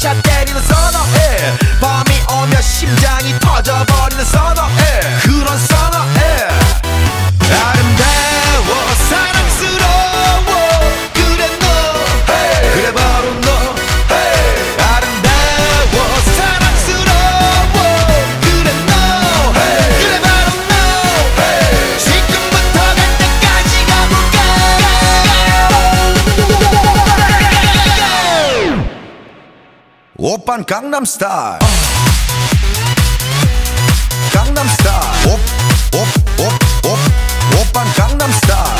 Cállate 오빤 강남 스타일 강남 스타일 오오오오오빤 강남 스타일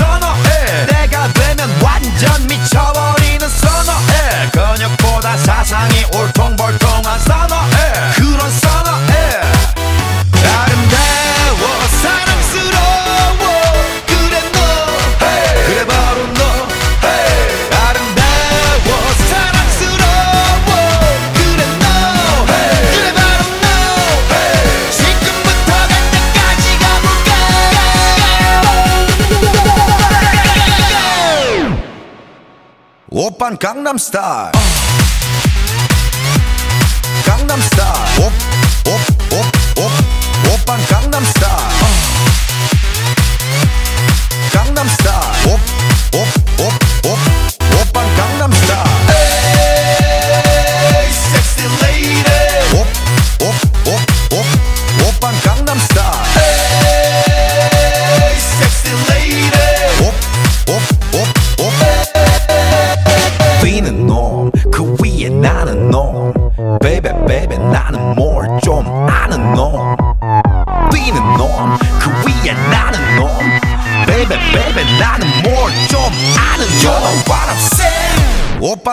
오빤 강남 스타일 강남 스타일 옵, 옵.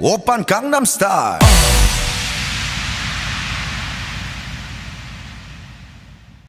Open Gangnam Style.